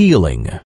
healing.